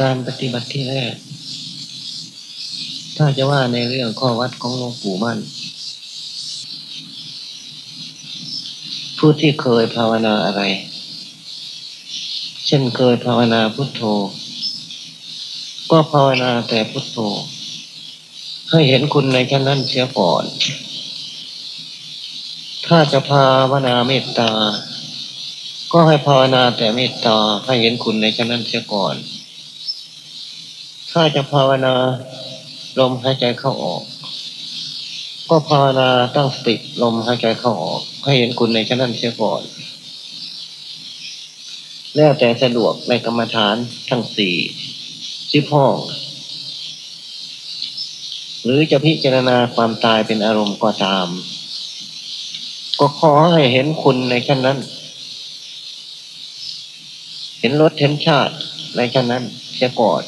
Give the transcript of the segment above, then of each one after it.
การปฏิบัติที่แรก ถ้าจะว่าในเรื่องข้อวัดของหลวงปู่มั่น ผู้ที่เคยภาวนาอะไร เช่นเคยภาวนาพุทโธ ก็ภาวนาแต่พุทโธ ให้เห็นคุณในแค่นั้นเสียก่อน ถ้าจะภาวนาเมตตา ก็ให้ภาวนาแต่เมตตาให้เห็นคุณในแค่นั้นเสียก่อน ถ้าจะภาวนาลมหายใจเข้าออก ก็ภาวนาตั้งสติลมหายใจเข้าออก ให้เห็นคุณในแค่นั้นเสียก่อน แล้วแต่สะดวกในกรรมฐานทั้งสี่สิบห้องหรือจะพิจารณาความตายเป็นอารมณ์ก็ตาม ก็ขอให้เห็นคุณในขั้นนั้น เห็นรสเห็นชาติในขั้นนั้นเสียก่อน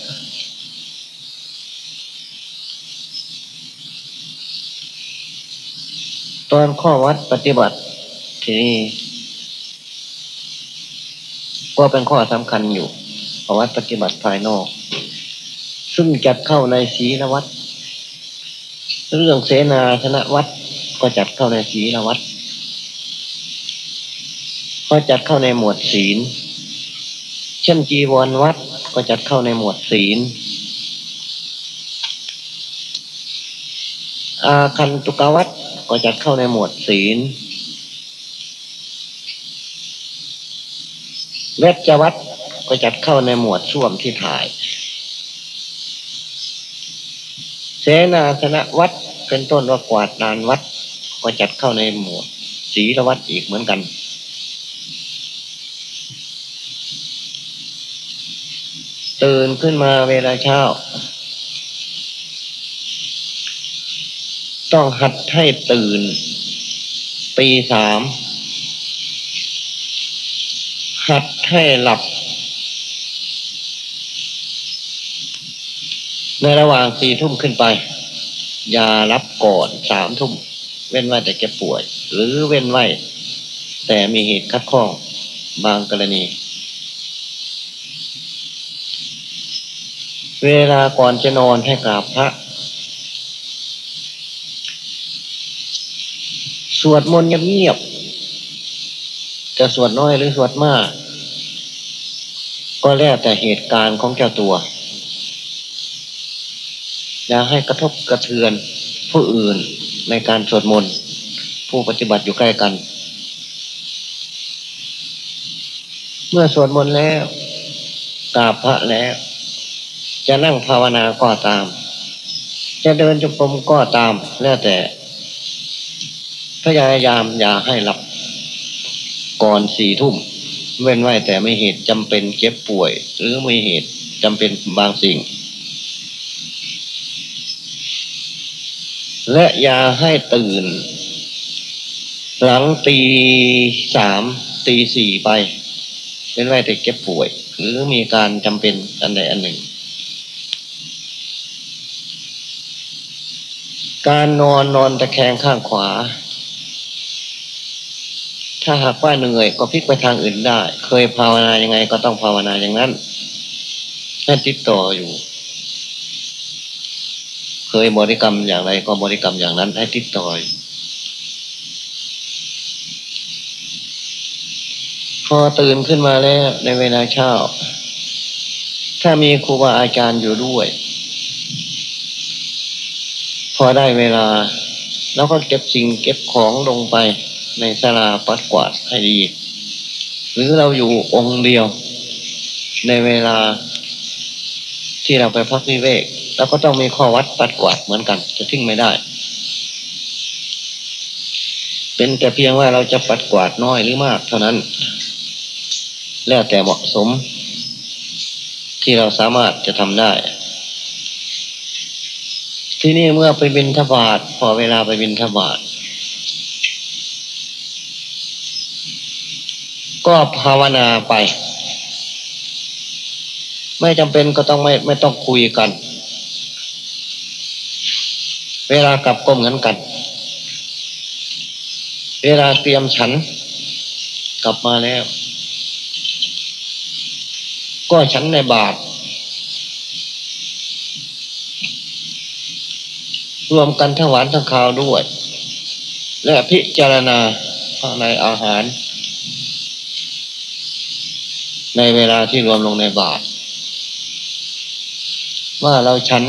ตอนข้อวัดปฏิบัติที่นี้ก็เป็นข้อสำคัญอยู่ข้อวัดปฏิบัติภายนอก ซึ่งจัดเข้าในศีลวัดเรื่องเสนาธนวัดก็จัดเข้าในศีลวัดก็จัดเข้าในหมวดศีล เช่นจีวรวัดก็จัดเข้าในหมวดศีล อาคันตุกวัด ก็จัดเข้าในหมวดศีลเวชวัดก็จัดเข้าในหมวดส้วมที่ถ่าย เสนาสนะวัดเป็นต้นว่ากวาดลานวัด ก็จัดเข้าในหมวดศีลวัดอีกเหมือนกัน ตื่นขึ้นมาเวลาเช้า ต้องหัดให้ตื่น ตีสาม หัดให้หลับ ในระหว่างสี่ทุ่มขึ้นไป อย่ารับก่อนสามทุ่ม เว้นไว้แต่แกป่วย หรือเว้นไว้ แต่มีเหตุคัดข้องบางกรณี เวลาก่อนจะนอนให้กราบพระ สวดมนต์เงียบๆจะสวดน้อยหรือสวดมาก ก็แล้วแต่เหตุการณ์ของเจ้าตัว อย่าให้กระทบกระเทือนผู้อื่นในการสวดมนต์ผู้ปฏิบัติอยู่ใกล้กัน เมื่อสวดมนต์แล้วกราบพระแล้ว จะนั่งภาวนาก็ตาม จะเดินจงกรมก็ตามแล้วแต่ พยายามอย่าให้หลับก่อนสี่ทุ่ม เว้นไว้แต่ไม่เหตุจำเป็นเจ็บป่วย หรือไม่เหตุจำเป็นบางสิ่ง และอย่าให้ตื่น หลังตีสามตีสี่ไปเว้นไว้แต่เจ็บป่วย หรือมีการจำเป็นอันใดอันหนึ่ง การนอนนอนตะแคงข้างขวา ถ้าหากว่าเหนื่อยก็พลิกไปทางอื่นได้ เคยภาวนายังไงก็ต้องภาวนาอย่างนั้นนั่นติดต่ออยู่ เคยบริกรรมอย่างไรก็บริกรรมอย่างนั้นให้ติดต่อยพอตื่นขึ้นมาแล้วในเวลาเช้า ถ้ามีครูบาอาจารย์อยู่ด้วย พอได้เวลา แล้วก็เก็บสิ่งเก็บของลงไป ในสลาปัดกวาดให้ดี หรือเราอยู่องค์เดียว ในเวลาที่เราไปพักวิเวกเราก็ต้องมีข้อวัดปัดกวาดเหมือนกัน จะทิ้งไม่ได้ เป็นแต่เพียงว่าเราจะปัดกวาดน้อยหรือมากเท่านั้น แล้วแต่เหมาะสม ที่เราสามารถจะทำได้ ที่นี่เมื่อไปบินทบาทพอเวลาไปบินทบาท ก็ภาวนาไป ไม่จำเป็นก็ต้องไม่ไม่ต้องคุยกัน เวลากลับก็เหมือนกัน เวลาเตรียมฉัน กลับมาแล้ว ก็ฉันในบาทรวมกันทั้งหวานทั้งคาวด้วย และพิจารณาในอาหาร ในเวลาที่รวมลงในบาตรว่าเราฉัน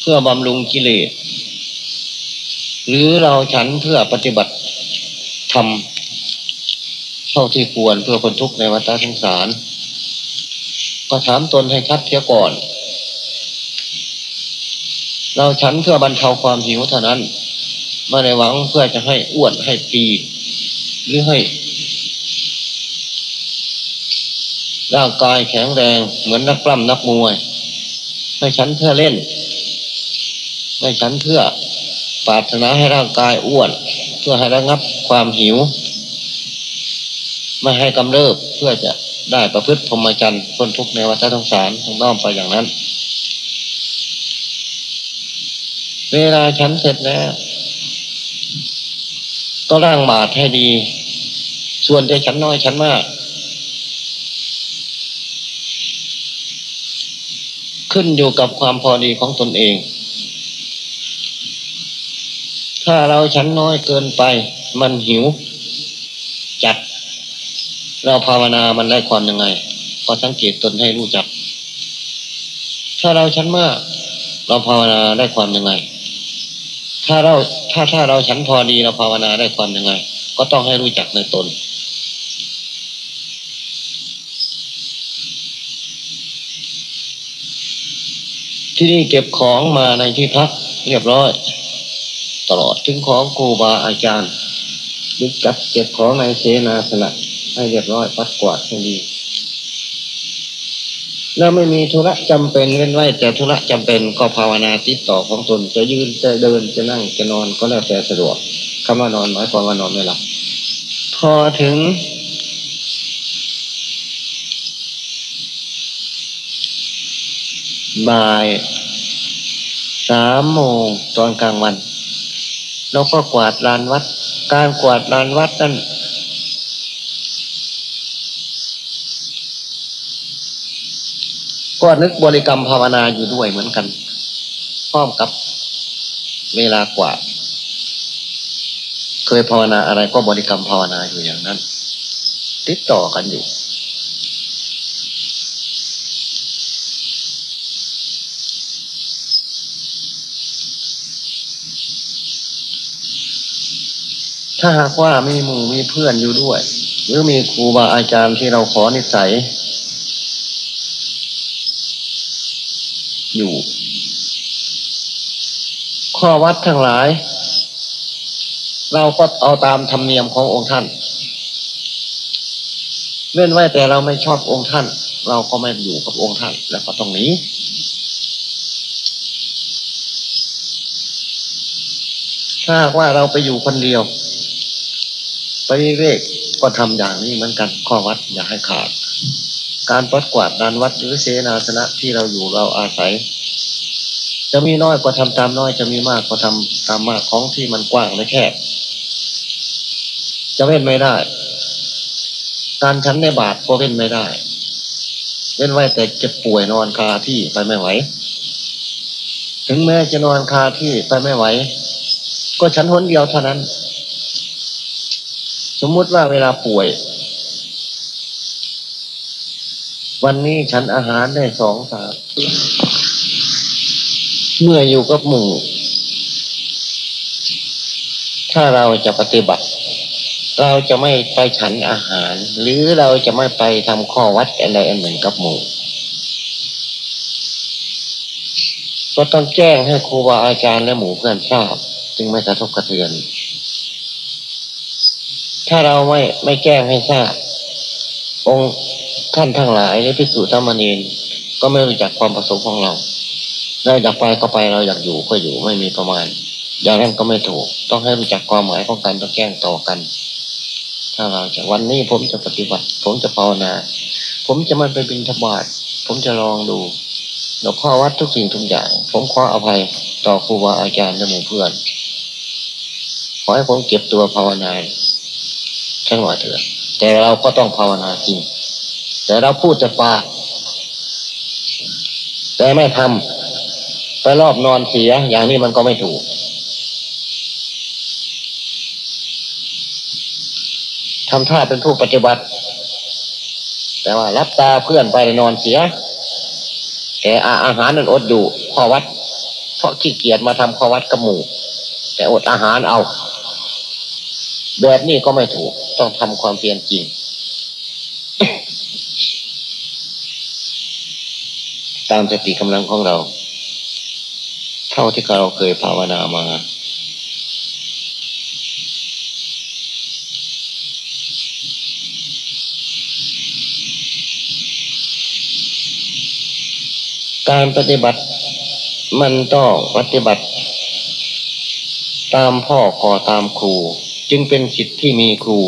เพื่อบำรุงกิเลส หรือเราฉันเพื่อปฏิบัติทำเท่าที่ควรเพื่อคนทุกข์ในวัฏสงสาร ก็ถามตนให้ชัดเทียก่อน เราฉันเพื่อบรรเทาความหิวเท่านั้นไม่ได้หวังเพื่อจะให้อ้วนให้ปี หรือให้ ร่างกายแข็งแรงเหมือนนักปล้ำนักมวยให้ฉันเพื่อเล่นให้ฉันเพื่อปรารถนาให้ร่างกายอ้วน เพื่อให้ระงับความหิว ไม่ให้กำเริบเพื่อจะได้ประพฤติพรหมจรรย์พ้นทุกในวัฏสงสารต้องน้อมไปอย่างนั้น เวลาฉันเสร็จแล้ว ก็ร่างบาตให้ดี ส่วนจะฉันน้อยฉันมาก ขึ้นอยู่กับความพอดีของตนเอง ถ้าเราฉันน้อยเกินไป มันหิว จัด เราภาวนามันได้ความยังไงก็สังเกตตนให้รู้จัก ถ้าเราฉันมาก เราภาวนาได้ความยังไง ถ้าเราถ้าถ้าเราฉันพอดีเราภาวนาได้ความยังไง ก็ต้องให้รู้จักในตน ที่นี่เก็บของมาในที่พักเรียบร้อย ตลอดถึงของครูบาอาจารย์ยึดจัดเก็บของในเสนาสนะให้เรียบร้อยปัดกวาดให้ดี แล้วไม่มีธุระจำเป็นเล่นไว้ แต่ธุระจำเป็นก็ภาวนาติดต่อของตนจะยืนจะเดินจะนั่งจะนอนก็แล้วแต่สะดวกคำว่านอนหมายความว่านอนไม่หลับพอถึง บ่ายสามโมงตอนกลางวันเราก็กวาดลานวัด การกวาดลานวัดนั้นก็นึกบริกรรมภาวนาอยู่ด้วยเหมือนกัน พร้อมกับเวลากวาดเคยภาวนาอะไรก็บริกรรมภาวนาอยู่อย่างนั้น ติดต่อกันอยู่ ถ้าหากว่ามีหมู่มีเพื่อนอยู่ด้วย หรือมีครูบาอาจารย์ที่เราขอนิสัย อยู่ ข้อวัดทั้งหลาย เราก็เอาตามธรรมเนียมขององค์ท่านเล่นไว้แต่เราไม่ชอบองค์ท่าน เราก็ไม่อยู่กับองค์ท่าน แล้วก็ต้องหนีถ้าว่าเราไปอยู่คนเดียว ปริเวกก็ทำอย่างนี้เหมือนกันข้อวัดอย่าให้ขาด การปัดกวาดดานวัดหรือเสนาสนะที่เราอยู่เราอาศัย จะมีน้อยก็ทำตามน้อยจะมีมากก็ทำตามมากของที่มันกว้างและแคบจะเว้นไม่ได้ การชั้นในบาทก็เว้นไม่ได้ เว้นไว้แต่เจ็บป่วยนอนคาที่ไปไม่ไหว ถึงแม้จะนอนคาที่ไปไม่ไหว ก็ชั้นหนเดียวเท่านั้น สมมุติว่าเวลาป่วย วันนี้ฉันอาหารได้สองสามเมื่ออยู่กับหมู่ ถ้าเราจะปฏิบัติ เราจะไม่ไปฉันอาหาร หรือเราจะไม่ไปทำข้อวัดอะไรอันหนึ่งกับหมู่ก็ต้องแจ้งให้ครูบาอาจารย์และหมู่เพื่อนทราบ จึงไม่กระทบกระเทือน ถ้าเราไม่ไม่แจ้งให้ทราบองค์ท่านทั้งหลายในพิสูจน์ธรรมนีนก็ไม่รู้จักความประสงค์ของเราเราอยากไปก็ไปเราอยากอยู่ก็อยู่ไม่มีประมาณ อย่างนั้นก็ไม่ถูก ต้องให้รู้จักความหมายของการต้องแจ้งต่อกัน ถ้าเราจะวันนี้ผมจะปฏิบัติ ผมจะภาวนา ผมจะมันไปบินทบาทผมจะลองดูหลวงพ่อวัดทุกสิ่งทุกอย่าง ผมขออภัยต่อครูบาอาจารย์และหมู่เพื่อน ขอให้ผมเก็บตัวภาวนา สักหน่อยเถอะแต่เราก็ต้องภาวนาจริง แต่เราพูดจะปากแต่ไม่ทำไปรอบนอนเสียอย่างนี้มันก็ไม่ถูกทำท่าเป็นผู้ปฏิบัติ แต่ว่ารับตาเพื่อนไปนอนเสีย แต่อาหารนั้นอดอยู่ข้อวัด เพราะขี้เกียจมาทำข้อวัดกับหมูแต่อดอาหารเอา แบบนี้ก็ไม่ถูกต้องทำความเพียรจริง ตามสติกำลังของเรา เท่าที่เราเคยภาวนามา การปฏิบัติมันต้องปฏิบัติ ตามพ่อก่อตามครู จึงเป็นสิทธิ์ที่มีครู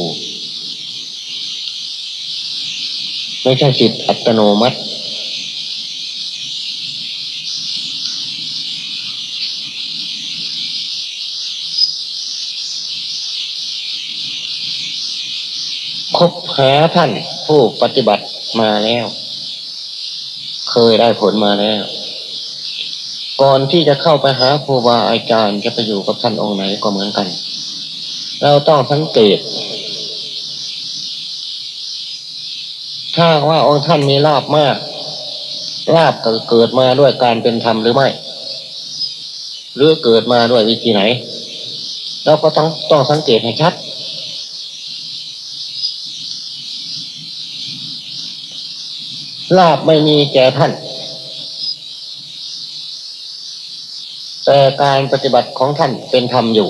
ไม่ใช่สิทธิ์อัตโนมัติ คบหาท่านผู้ปฏิบัติมาแล้ว เคยได้ผลมาแล้วก่อนที่จะเข้าไปหาครูบาอาจารย์จะไปอยู่กับท่านองค์ไหนก็เหมือนกัน เราต้องสังเกต ถ้าว่าองค์ท่านมีลาบมากลาบเกิดมาด้วยการเป็นธรรมหรือไม่ หรือเกิดมาด้วยวิธีไหน เราก็ต้องต้องสังเกตให้ชัดลาบไม่มีแก่ท่าน แต่การปฏิบัติของท่านเป็นธรรมอยู่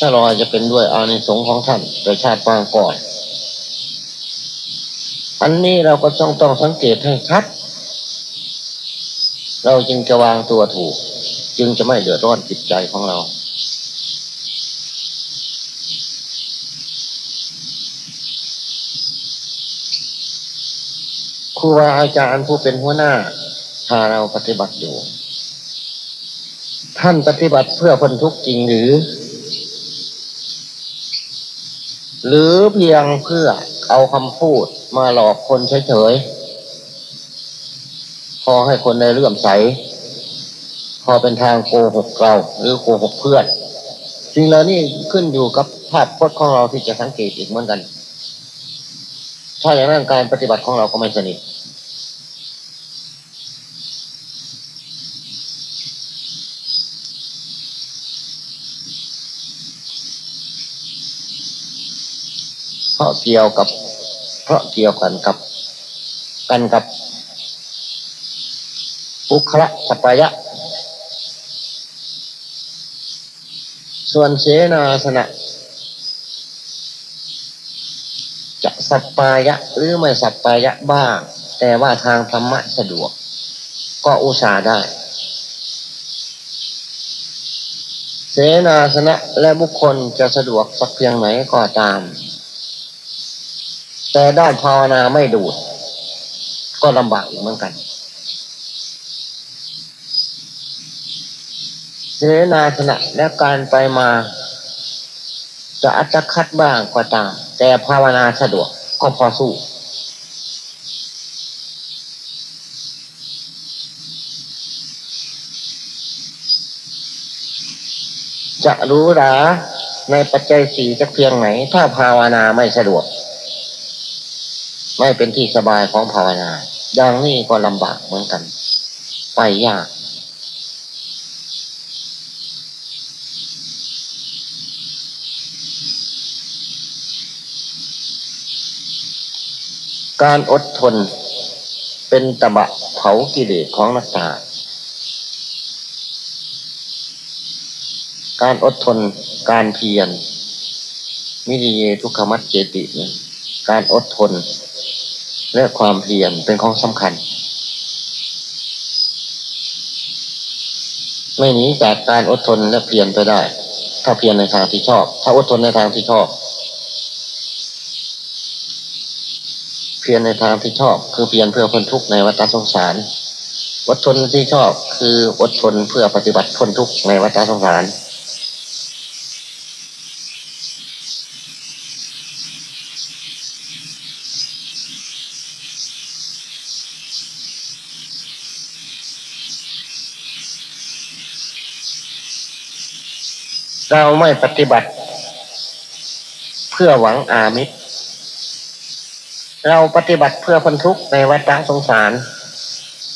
ชะลอจะเป็นด้วยอานิสงส์ของท่านโดยชาติปางก่อน อันนี้เราก็ต้องต้องสังเกตให้ชัด เราจึงจะวางตัวถูก จึงจะไม่เดือดร้อนจิตใจของเรา ครูบาอาจารย์ผู้เป็นหัวหน้าพาเราปฏิบัติอยู่ ท่านปฏิบัติเพื่อคนทุกข์จริงหรือ หรือเพียงเพื่อเอาคำพูดมาหลอกคนเฉยๆ พอให้คนในเลื่อมใส พอเป็นทางโกหกเรา หรือโกหกเพื่อนสิ่งเหล่านี้ขึ้นอยู่กับภาพพจน์ของเราที่จะสังเกตอีกเหมือนกัน ถ้าอย่างนั้นการปฏิบัติของเราก็ไม่สนิท เกี่ยวกับ เพราะเกี่ยวกันกับ กันกับปุคละสัปยะ ส่วนเสนาสนะจะสัปปายะ หรือไม่สัปปายะบ้าง แต่ว่าทางธรรมะสะดวก ก็อุตส่าห์ได้เสนาสนะและบุคคลจะสะดวกสักเพียงไหนก็ตาม แต่ด้านภาวนาไม่ดูด ก็ลำบากอีกเหมือนกันเสนาสนะและการไปมา จะอัจคัดบ้างก็ตาม แต่ภาวนาสะดวกก็พอสู้จะรู้หราในปัจจัยสี่จะเพียงไหน ถ้าภาวนาไม่สะดวก ไม่เป็นที่สบายของภาวนาอย่างนี้ก็ลำบากเหมือนกัน ไปยาก การอดทนเป็นตะบะเผากิเลสของนักตาการอดทนการเพียรมิริเยทุกขมัดเจติ การอดทน และความเพียรเป็นของสำคัญ ไม่หนีจากการอดทนและเพียรไปได้ ถ้าเพียรในทางที่ชอบ ถ้าอดทนในทางที่ชอบ เพียรในทางที่ชอบ คือเพียรเพื่อพ้นทุกข์ในวัฏสงสารอดทนที่ชอบคืออดทนเพื่อปฏิบัติพ้นทุกข์ในวัฏสงสาร เราไม่ปฏิบัติ เพื่อหวังอามิตร เราปฏิบัติเพื่อพ้นทุกข์ในวัฏสงสาร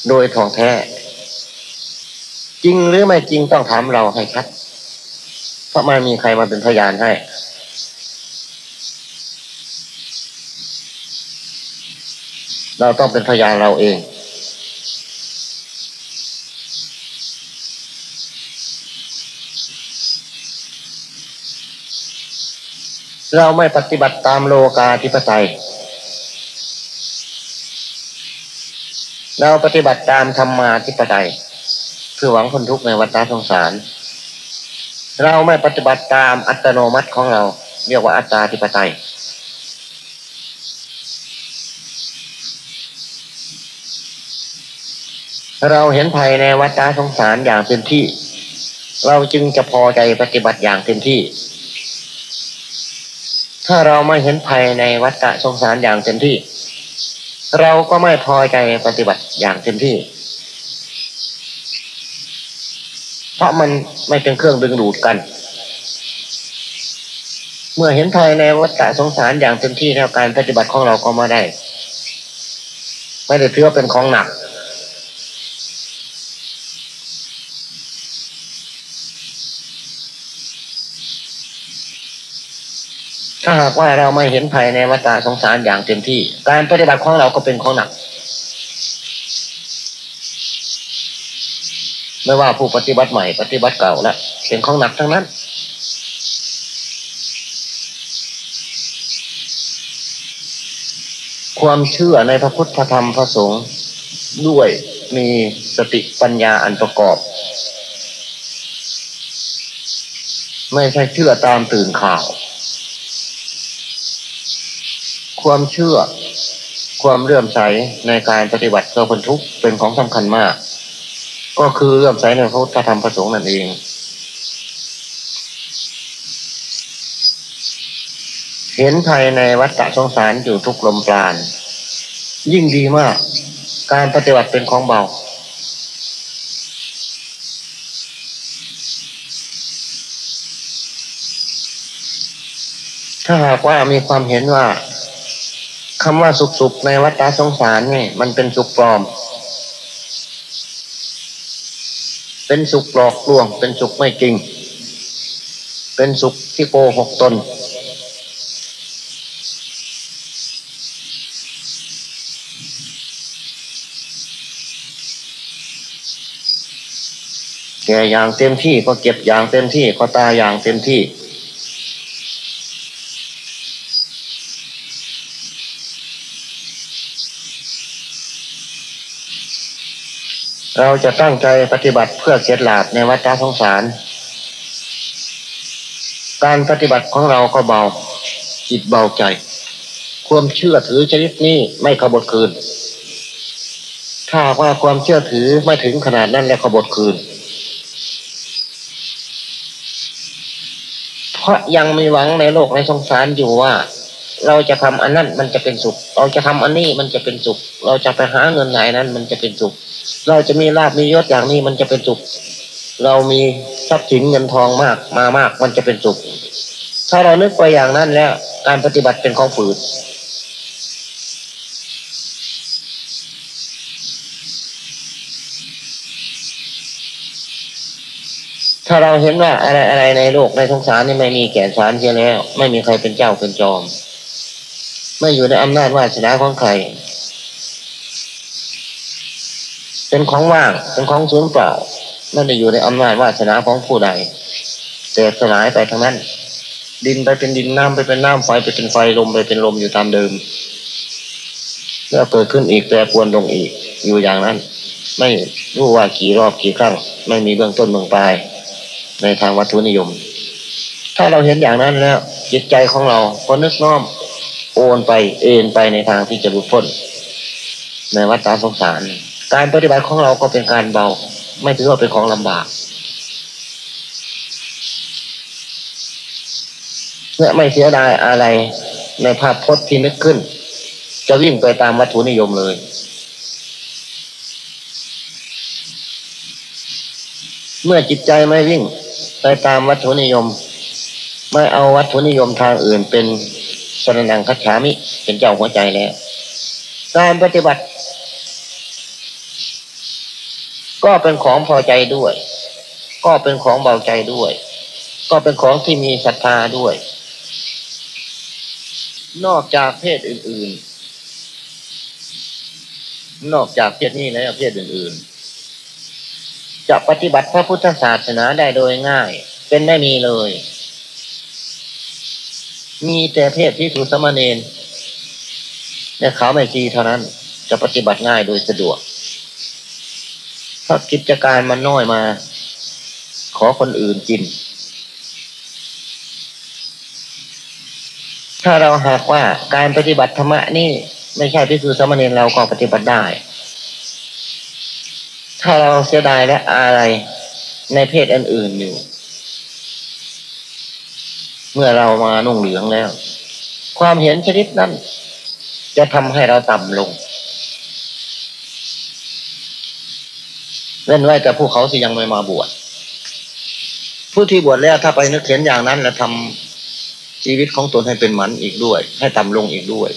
โดยท่องแท้ จริงหรือไม่จริงต้องถามเราให้ชัดเพราะไม่มีใครมาเป็นพยานให้เราต้องเป็นพยานเราเอง เราไม่ปฏิบัติตามโลกาธิปไตย เราปฏิบัติตามธรรมาธิปไตยเพื่อหวังคนทุกข์ในวัฏสงสาร เราไม่ปฏิบัติตามอัตโนมัติของเรา เรียกว่าอัตตาธิปไตย เราเห็นภัยในวัฏสงสารอย่างเต็มที่ เราจึงจะพอใจปฏิบัติอย่างเต็มที่ ถ้าเราไม่เห็นภัยในวัฏสงสารอย่างเต็มที่ เราก็ไม่พอใจปฏิบัติอย่างเต็มที่ เพราะมันไม่เป็นเครื่องดึงดูดกัน เมื่อเห็นภัยในวัฏสงสารอย่างเต็มที่แล้วการปฏิบัติของเราก็มาได้ ไม่ได้เพื่อเป็นของหนัก ถ้าหากว่าเราไม่เห็นภัยในวัฏสงสารอย่างเต็มที่ การปฏิบัติของเราก็เป็นของหนัก ไม่ว่าผู้ปฏิบัติใหม่ปฏิบัติเก่าและเป็นของหนักทั้งนั้น ความเชื่อในพระพุทธธรรมพระสงฆ์ด้วยมีสติปัญญาอันประกอบ ไม่ใช่เชื่อตามตื่นข่าว ความเชื่อ ความเลื่อมใสในการปฏิบัติเพื่อพ้นทุกข์เป็นของสำคัญมาก ก็คือเลื่อมใสในพระธธรรมประสงค์นั่นเองเห็นภายในวัฏสงสารอยู่ทุกลมปราณยิ่งดีมาก การปฏิบัติเป็นของเบา ถ้าหากว่ามีความเห็นว่า คำว่าสุขๆในวัฏสงสารนี่มันเป็นสุขปลอม เป็นสุขหลอกลวง เป็นสุขไม่จริง เป็นสุขที่โกหกตน แก่อย่างเต็มที่ก็เก็บอย่างเต็มที่ก็ตายอย่างเต็มที่ เราจะตั้งใจปฏิบัติเพื่อเสียหลาบในวัฏสงสาร การปฏิบัติของเราก็เบา จิตเบาใจ ความเชื่อถือชนิดนี้ไม่ขบดคืน ถ้าว่าความเชื่อถือไม่ถึงขนาดนั้นแล้วขบดคืน เพราะยังมีหวังในโลกในสงสารอยู่ว่าเราจะทำอันนั้นมันจะเป็นสุข เราจะทำอันนี้มันจะเป็นสุข เราจะไปหาเงินไหนนั้นมันจะเป็นสุข เราจะมีลาบมียศอย่างนี้มันจะเป็นสุข เรามีทรัพย์สินเงินทองมากมามากมันจะเป็นสุข ถ้าเรานึกไปอย่างนั้นแล้ว การปฏิบัติเป็นของฝืดถ้าเราเห็นว่าอะไรอะไรในโลกในสงสารนี่ไม่มีแก่นสารเชียแล้ว ไม่มีใครเป็นเจ้าเป็นจอม ไม่อยู่ในอำนาจวาสนาของใคร เป็นของว่าง เป็นของสูญเปล่าไม่ได้อยู่ในอำนาจวาสนาของผู้ใดแต่สลายไปทั้งนั้น ดินไปเป็นดินน้ำไปเป็นน้ำไฟไปเป็นไฟลมไปเป็นลมอยู่ตามเดิม แล้วเกิดขึ้นอีกแปรปวนลงอีกอยู่อย่างนั้น ไม่รู้ว่ากี่รอบกี่ครั้งไม่มีเบื้องต้นเบื้องปลาย ในทางวัตถุนิยม ถ้าเราเห็นอย่างนั้นแล้วจิตใจของเราก็นึกน้อมโอนไปเอ็นไปในทางที่จะหลุดพ้นในวัฏสงสาร การปฏิบัติของเราก็เป็นการเบา ไม่ถือว่าเป็นของลำบากและไม่เสียดายอะไรในภาพพจน์ที่นึกขึ้น จะวิ่งไปตามวัตถุนิยมเลย เมื่อจิตใจไม่วิ่งไปตามวัตถุนิยม ไม่เอาวัตถุนิยมทางอื่นเป็นสรนังคัจฉามิเป็นเจ้าหัวใจแล้ว การปฏิบัติ ก็เป็นของพอใจด้วย ก็เป็นของเบาใจด้วย ก็เป็นของที่มีศรัทธาด้วย นอกจากเพศอื่น ๆ นอกจากเพศนี้แล้วเพศอื่น ๆ จะปฏิบัติพระพุทธศาสนาได้โดยง่าย เป็นไม่มีเลย มีแต่เพศที่สุสมณเณรและเขาไม่ชีเท่านั้น จะปฏิบัติง่ายโดยสะดวก เพรากิจการมันน้อยมา ขอคนอื่นกิน ถ้าเราหากว่าการปฏิบัติธรรมะนี่ไม่ใช่พิสูจน์สมณีเราก็ปฏิบัติได้ ถ้าเราเสียดายและอะไรในเพศอื่นๆอยู่ เมื่อเรามานุ่งเหลืองแล้ว ความเห็นชนิดนั้น จะทำให้เราต่ำลง เล่นไว้แต่ผู้เขาที่ยังไม่มาบวชผู้ที่บวชแล้วถ้าไปนึกเห็นอย่างนั้น แล้วทำชีวิตของตนให้เป็นหมันอีกด้วย ให้ต่ำลงอีกด้วย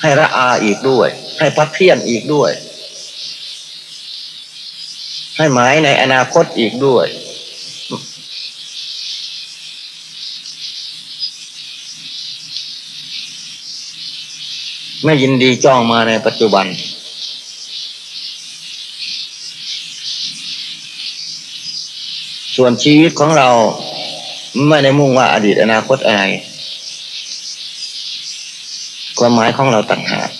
ให้ละอาอีกด้วย ให้พักเพี้ยนอีกด้วย ให้หมายในอนาคตอีกด้วย ไม่ยินดีจ้องมาในปัจจุบัน ส่วนชีวิตของเราไม่ได้มุ่งว่าอดีตอนาคตอะไร ความหมายของเราต่างหาก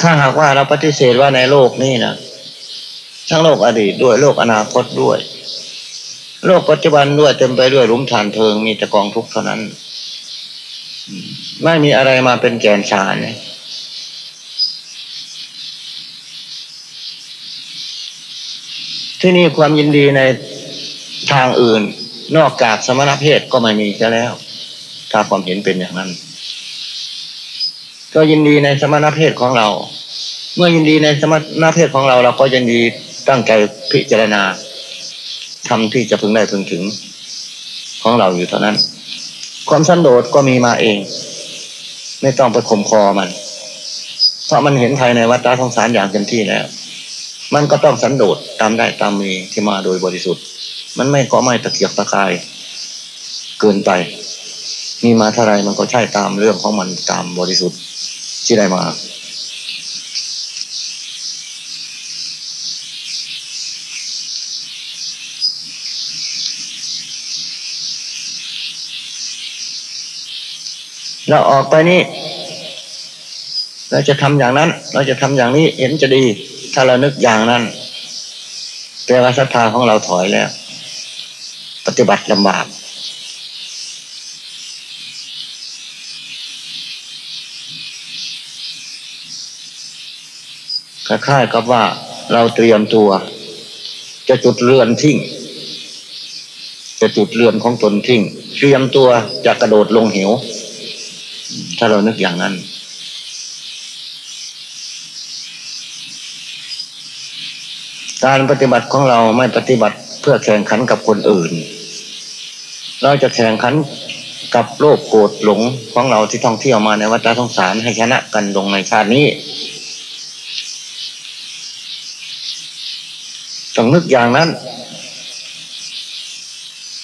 ถ้าหากว่าเราปฏิเสธว่าในโลกนี้นะทั้งโลกอดีตด้วยโลกอนาคตด้วย โลกปัจจุบันด้วยเต็มไปด้วยหลุมฐานเพลิงมีแต่กองทุกข์เท่านั้น ไม่มีอะไรมาเป็นแกนสารเนี่ยที่นี่ความยินดีในทางอื่น นอกจากสมณเพศก็ไม่มีจะแล้ว ถ้าความเห็นเป็นอย่างนั้น ก็ยินดีในสมณเพศของเรา เมื่อยินดีในสมณเพศของเรา เราก็ยินดีตั้งใจพิจารณาทำที่จะพึงได้พึงถึงของเราอยู่เท่านั้น ความสันโดษก็มีมาเอง ไม่ต้องไปข่มคอมัน เพราะมันเห็นภายในวัฏฏะสงสารอย่างเต็มที่แล้ว มันก็ต้องสันโดษตามได้ตามมีที่มาโดยบริสุทธิ์ มันไม่ก็ไม่ตะเกียกตะกายเกินไปมีมาเท่าไรมันก็ใช่ตามเรื่องของมันตามบริสุทธิ์ที่ได้มา เราออกไปนี่เราจะทำอย่างนั้น เราจะทำอย่างนี้เห็นจะดี ถ้าเรานึกอย่างนั้นแปลว่าศรัทธาของเราถอยแล้ว ปฏิบัติลำบากคล้ายๆกับว่าเราเตรียมตัว จะจุดเรือนทิ้งจะจุดเรือนของตนทิ้งเตรียมตัวจะกระโดดลงเหว ถ้าเรานึกอย่างนั้น การปฏิบัติของเราไม่ปฏิบัติเพื่อแข่งขันกับคนอื่น เราจะแข่งขันกับโลภโกรธหลงของเราที่ท่องเที่ยวมาในวัฏสงสารให้ชนะกันลงในชาตินี้ต้องนึกอย่างนั้น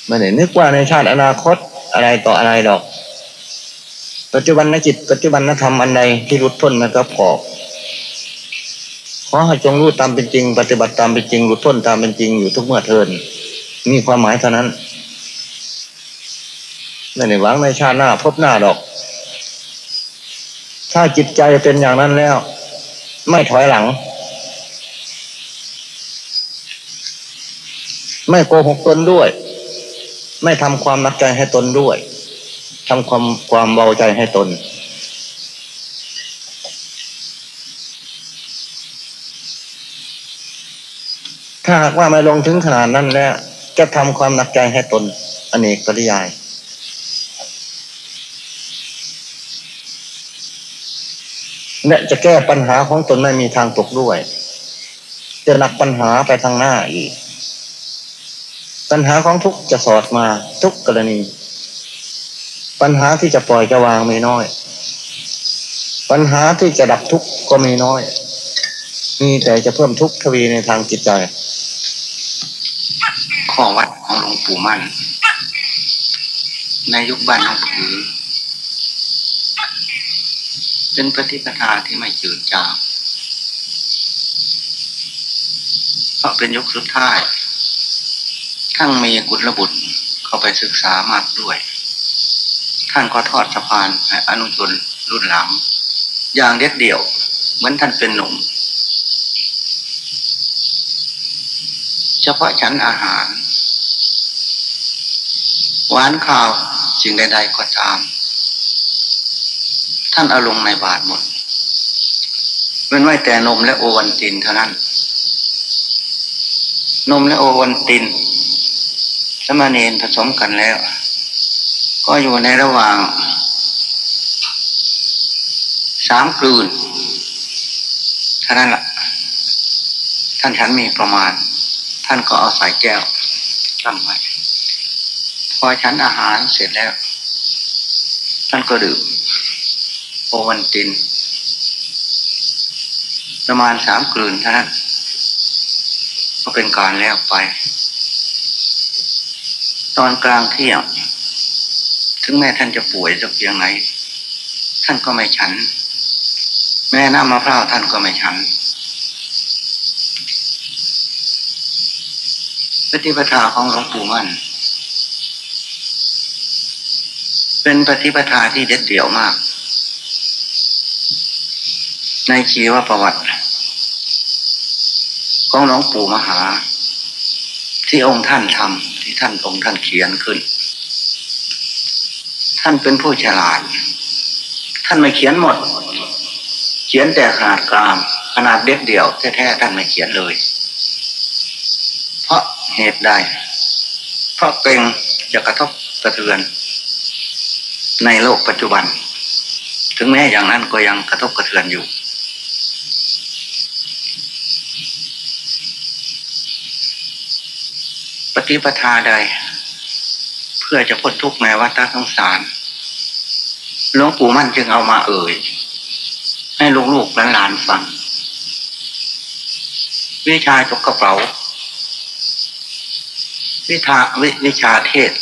ไม่ได้นึกว่าในชาติอนาคตอะไรต่ออะไรดอก ปัจจุบันนจิต ปัจจุบันนธรรมอันใดที่รุดพ้นมันก็พอขอให้จงรู้ตามเป็นจริง ปฏิบัติตามเป็นจริงหลุดพ้นตามเป็นจริงอยู่ทุกเมื่อเทินมีความหมายเท่านั้นไม่ได้หวังในชาติหน้าพบหน้าดอก ถ้าจิตใจเป็นอย่างนั้นแล้ว ไม่ถอยหลัง ไม่โกหกตนด้วย ไม่ทำความนักใจให้ตนด้วย ทำความความเบาใจให้ตน ถ้าหากว่าไม่ลงถึงขนาดนั้นแล้ว จะทำความหนักใจให้ตนอเนกปริยายนและจะแก้ปัญหาของตนไม่มีทางตกด้วย จะหนักปัญหาไปทางหน้าอีก ปัญหาของทุกจะสอดมาทุกกรณี ปัญหาที่จะปล่อยจะวางมีน้อย ปัญหาที่จะดับทุกข์ก็มีน้อย มีแต่จะเพิ่มทุกข์ทวีในทางจิตใจ ข้อวัดของหลวงปู่มั่น ในยุคบ้านน้องผือเป็นปฏิปทาที่ไม่จืดจางเพราะเป็นยุคสุดท้าย ทั้งมีกุลบุตรเข้าไปศึกษามากด้วย ท่านก็ทอดสะพานให้อนุชนรุ่นหลัง อย่างเด็ดเดี่ยว เหมือนท่านเป็นหนุ่ม เฉพาะชั้นอาหาร หวานข้าวสิ่งใด ๆก็ตาม ท่านเอาลงในบาทหมดเว้นไว้แต่นมและโอวันตินเท่านั้น นมและโอวันตินสมณเณรผสมกันแล้ว ก็อยู่ในระหว่างสามกลืนเท่านั้นละ่ะ ท่านฉันมีประมาณ ท่านก็เอาใส่แก้วตั้งไว้พอฉันอาหารเสร็จแล้ว ท่านก็ดื่มโอวันติน ประมาณสามกลืนเท่านั้นก็เป็นการแล้วไป ตอนกลางเที่ยง ถึงแม้ท่านจะป่วยสักเพียงไหน ท่านก็ไม่ฉัน แม่น้ำมะพร้าวท่านก็ไม่ฉันปฏิปทาของหลวงปู่มั่น เป็นปฏิปทาที่เด็ดเดี่ยวมาก ในชีวประวัติ ของหลวงปู่มหา ที่องค์ท่านทำที่ท่านองค์ท่านเขียนขึ้น ท่านเป็นผู้ฉลาด ท่านไม่เขียนหมด เขียนแต่ขนาดกลาง ขนาดเด็ดเดี่ยวแท้ๆท่านไม่เขียนเลย เพราะเหตุใดเพราะเกรงจะกระทบกระเทือน ในโลกปัจจุบัน ถึงแม้อย่างนั้นก็ยังกระทบกระเทือนอยู่ปฏิปทาใด เพื่อจะพ้นทุกข์ในวัฏสงสาร หลวงปู่มั่นจึงเอามาเอ่ย ให้ลูกๆหลานๆฟัง วิชาจกกระเป๋า วิชาวิวิชาเทศ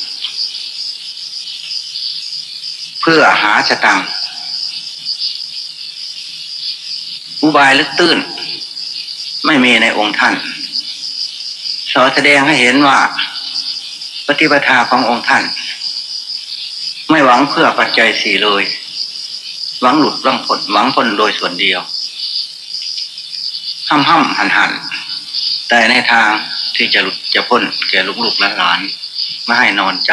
เพื่อหาสตังอุบายลึกตื้น ไม่มีในองค์ท่าน สอแสดงให้เห็นว่า ปฏิปทาขององค์ท่าน ไม่หวังเพื่อปัจจัยสี่เลย หวังหลุดหวังผลหวังผลโดยส่วนเดียวห้ำห้ำหันหันแต่ในทางที่จะหลุดจะพ้นแก่ลูกๆและหลานไม่ให้นอนใจ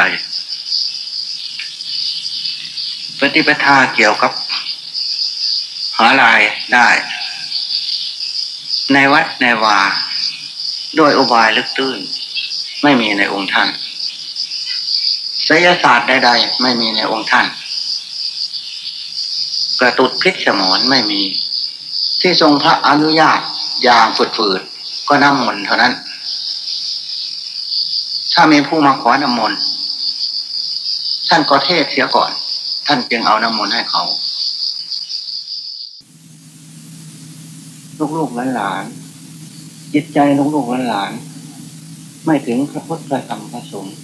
ปฏิปทาเกี่ยวกับ หาลายได้ ในวัดในวาโดยอุบายลึกตื้น ไม่มีในองค์ท่าน ศิลศาสตร์ใดๆ ไม่มีในองค์ท่าน กระตุดพิษสมอนไม่มี ที่ทรงพระอนุญาตอย่างฝืดๆก็น้ำมนต์เท่านั้น ถ้ามีผู้มาขอน้ำมนต์ท่านก็เทศเสียก่อน ท่านจึงเอาน้ำมนต์ให้เขาลูกๆหลานๆจิตใจลูกๆหลานๆไม่ถึงพระพุทธพระธรรมพระสงฆ์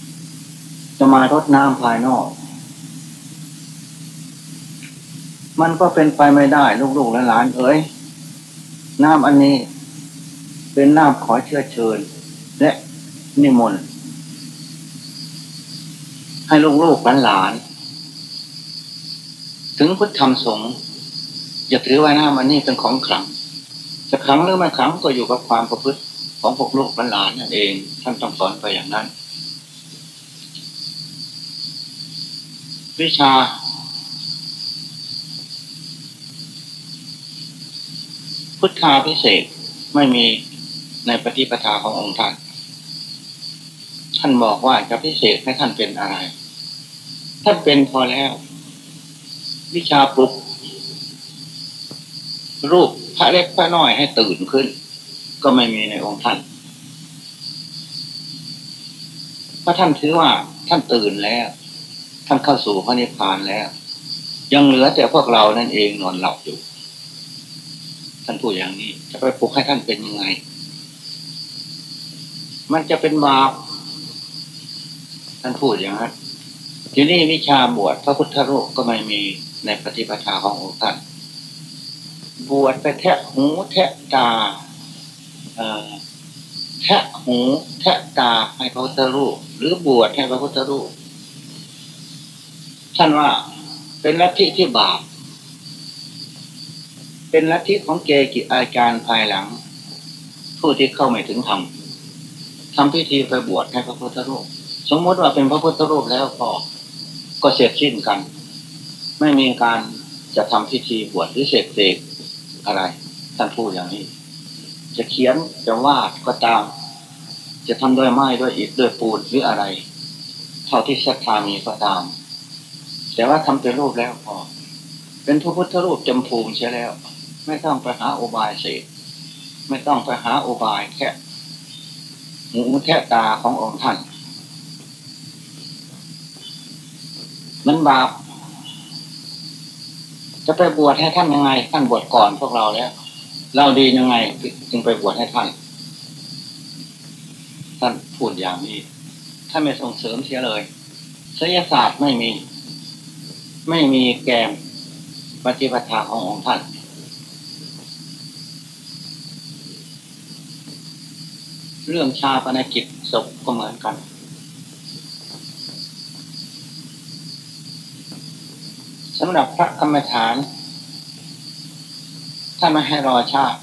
จะมารดน้ำภายนอก มันก็เป็นไปไม่ได้ลูกๆหลานเอ้ยน้ำอันนี้เป็นน้ำขอเชื่อเชิญ และนิมนต์ให้ลูกๆหลานๆถึงพุทธธรรมสงฆ์อย่าถือว่าน้ำอันนี้เป็นของขลังจะขลังหรือไม่ขลังก็อยู่กับความประพฤติของพวกลูกหลานนั่นเอง ท่านต้องสอนไปอย่างนั้น วิชา พุทธาพิเศษไม่มีในปฏิปทาขององค์ท่าน ท่านบอกว่าจะพิเศษให้ท่านเป็นอะไร ท่านเป็นพอแล้ว วิชาปลุก รูปพระเล็กพระน้อยให้ตื่นขึ้น ก็ไม่มีในองค์ท่านเพราะท่านถือว่าท่านตื่นแล้ว ท่านเข้าสู่พระนิพพานแล้ว ยังเหลือแต่พวกเรานั่นเองนอนหลับอยู่ ท่านพูดอย่างนี้ จะไปปลุกให้ท่านเป็นยังไง มันจะเป็นบาปท่านพูดอย่างนั้นทีนี้วิชาบวชพระพุทธรูปก็ไม่มีในปฏิปทาขององค์ท่าน บวชไปแทะหูแทะตาแทะหูแทะตาให้พระพุทธรูป หรือบวชให้พระพุทธรูป ท่านว่าเป็นลัทธิที่บาป เป็นลัทธิของเกกิอาจารย์ภายหลัง ผู้ที่เข้าไม่ถึงธรรมทำพิธีไปบวชให้พระพุทธรูป สมมติว่าเป็นพระพุทธรูปแล้วพอก็เสร็จสิ้นกัน ไม่มีการจะทำพิธีบวชหรือเสกเสกอะไร ท่านพูดอย่างนี้ จะเขียนจะวาดก็ตาม จะทำด้วยไม้ด้วยอิฐด้วยปูนหรืออะไร เท่าที่ศรัทธามีก็ตาม แต่ว่าทำเป็นรูปแล้วพอ เป็นพระพุทธรูปจำพูมใช่แล้ว ไม่ต้องไปหาอบายเสกไม่ต้องไปหาอบายแค่หูแค่ตาขององค์ท่านมันบาปจะไปบวชให้ท่านยังไง ท่านบวชก่อนพวกเราแล้วเราดียังไง จึงไปบวชให้ท่าน ท่านพูดอย่างนี้ท่านไม่ส่งเสริมเสียเลยศิลศาสตร์ไม่มี ไม่มีแกมปฏิปทาขององค์ท่าน เรื่องชาปนกิจศพก็เหมือนกัน สำหรับพระกรรมฐาน ถ้าไม่ให้รอชาติ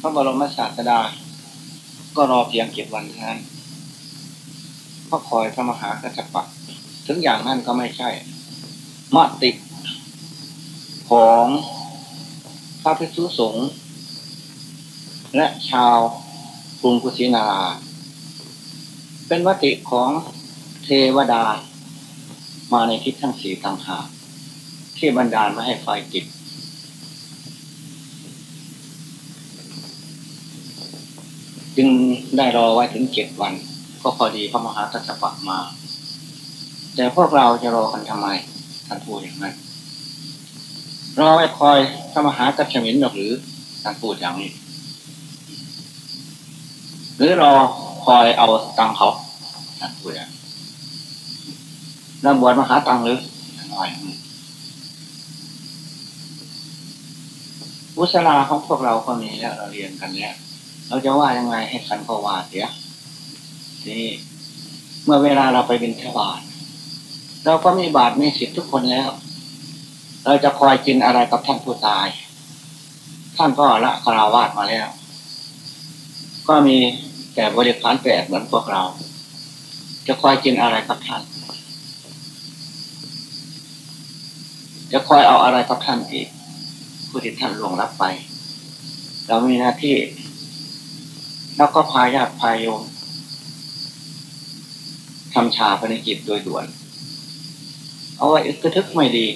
พระบรมศาสดา ก็รอเพียงเก็บวันเท่านั้นก็คอยพระมหากัจปักถึงอย่างนั้นก็ไม่ใช่ มติของพระภิกษุสงฆ์และชาวกรุงกุสินาราเป็นวติของเทวดา มาในทิศทั้งสี่ต่างหากที่บันดาลมาให้ไฟติดจึงได้รอไว้ถึงเจ็ดวัน ก็พอดีพระมหาตัสปะมา แต่พวกเราจะรอกันทำไม ท่านพูดอย่างนั้นเรอไว้คอยพระมหากัจฉมินหรือท่านพูดอย่างนี้ หรือรอคอยเอาตังเขาท่านพูดอย่างแล้วบวชมหาตังหรือน่อยวุศลาของพวกเราก็มีแล้วเราเรียนกันแล้วเราจะว่ายังไงให้ขันพวาเสียนี่เมื่อเวลาเราไปบินทบาท เราก็มีบาทมีสิทธิ์ทุกคนแล้ว เราจะคอยกินอะไรกับท่านผู้ตาย ท่านก็ละคาราวาสมาแล้ว ก็มีแต่บริการแปดเหมือนพวกเรา จะคอยกินอะไรกับท่าน จะคอยเอาอะไรกับท่านอีกผู้ที่ท่านลวงรับไป เรามีหน้าที่ แล้วก็พาญาติพายโยมทำชาภารกิจโดยด่วน เอาไว้กระทึกไม่ดี